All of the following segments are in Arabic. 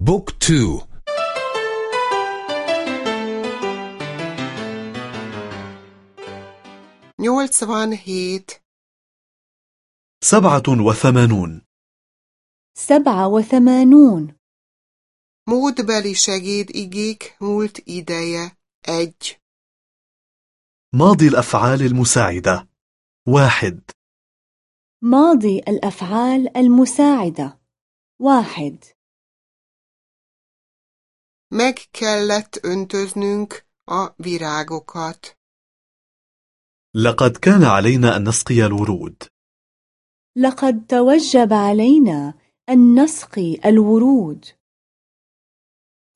بوك تو. nyolcvan هيت. سبعة وثمانون. سبعة وثمانون. Módbeli segédigék múlt ideje egy. ماضي الأفعال المساعدة. واحد. ماضي الأفعال المساعدة. واحد. Meg kellett öntöznünk a virágokat. لقد كان علينا أن نسقي الورود لقد توجب علينا أن نسقي الورود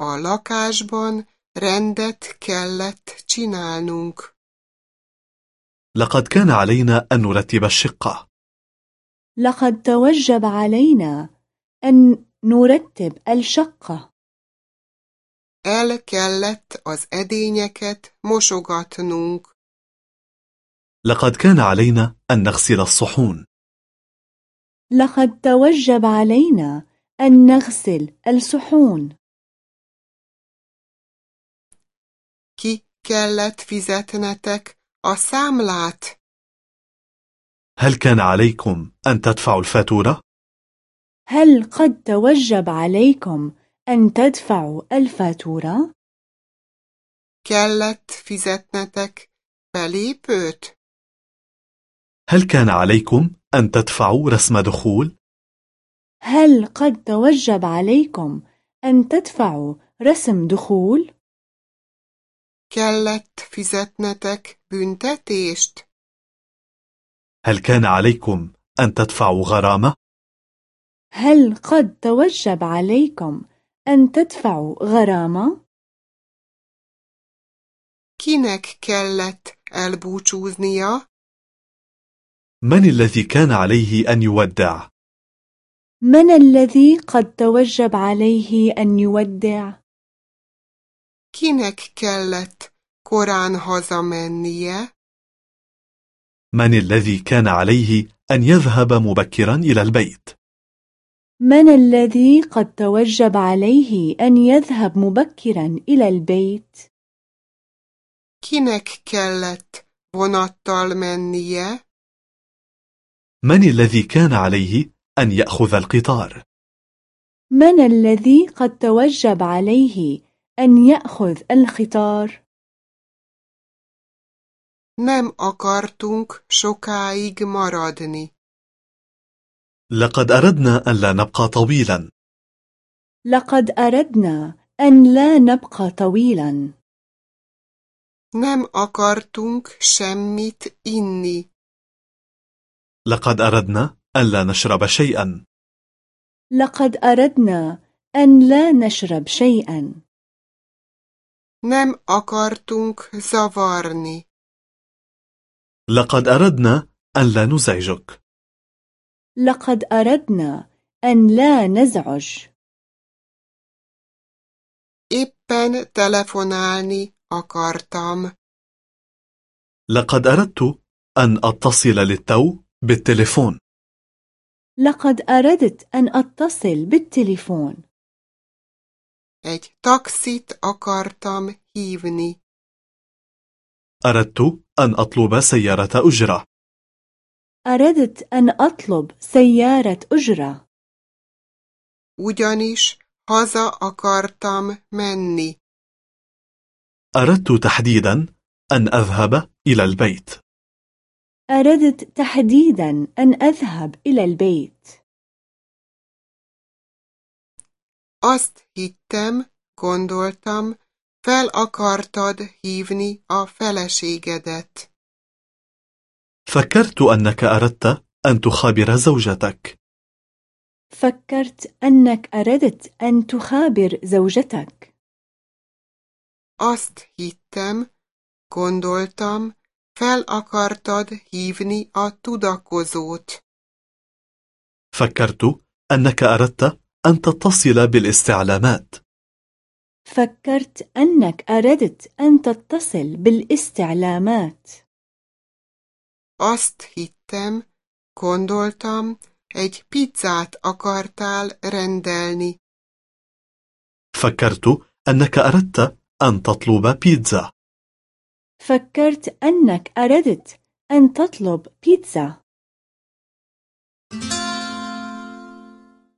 A lakásban rendet kellett csinálnunk. لقد كان علينا أن نرتب الشقة لقد توجب علينا أن نرتب الشقة El kellett az edényeket mosogatnunk. لقد كان علينا أن نغسل الصحون لقد توجب علينا أن نغسل الصحون Ki kellett fizetnetek a számlát? هل كان عليكم أن تدفعوا الفاتورة؟ هل قد توجب عليكم أن تدفعوا الفاتورة؟ Kellett fizetnetek belépőt? هل كان عليكم أن تدفعوا رسم دخول؟ هل قد توجب عليكم أن تدفعوا رسم دخول؟ Kellett fizetnetek büntetést? هل كان عليكم أن تدفعوا غرامة؟ هل قد توجب عليكم أن تدفعوا غرامة؟ Kinek kellett elbúcsúznia? من الذي كان عليه أن يودع؟ من الذي قد توجب عليه أن يودع؟ Kinek kellett korán hazamennie? من الذي كان عليه أن يذهب مبكرا إلى البيت؟ من الذي قد توجب عليه أن يذهب مبكرا إلى البيت؟ Kinek kellett vonattal mennie? من الذي كان عليه أن يأخذ القطار؟ من الذي قد توجب عليه أن يأخذ الخطار؟ Nem akartunk sokáig maradni. لقد أردنا أن لا نبقى طويلا. لقد أردنا أن لا نبقى طويلا. Nem akartunk semmit inni. لقد أردنا أن لا نشرب شيئا. لقد أردنا أن لا نشرب شيئا. Nem akartunk zavarni. لقد أردنا أن لا نزعجك. لقد أردنا أن لا نزعج Éppen telefonálni akartam. لقد أردت أن أتصل للتو بالتليفون لقد أردت أن أتصل بالتليفون Egy taxit akartam hívni. أردت أن أطلب سيارة أجرة أردت أن أطلب سيارة أجرة Ugyanis haza akartam menni. أردت تحديدا أن أذهب إلى البيت أردت تحديدا أن أذهب إلى البيت Azt hittem, gondoltam, fel akartad hívni a feleségedet. فكرت أنك أردت أن تخابر زوجتك. فكرت أنك أردت أن تخابر زوجتك. Azt hittem, gondoltam, fel akartad hívni a tudakozót. فكرت أنك أردت أن تتصل بالاستعلامات. فكرت أنك أردت أن تتصل بالاستعلامات. Azt hittem, gondoltam, egy pizzát akartál rendelni. فكرت أنك أردت أن تطلب بيتزا. فكرت أنك أردت أن تطلب بيتزا.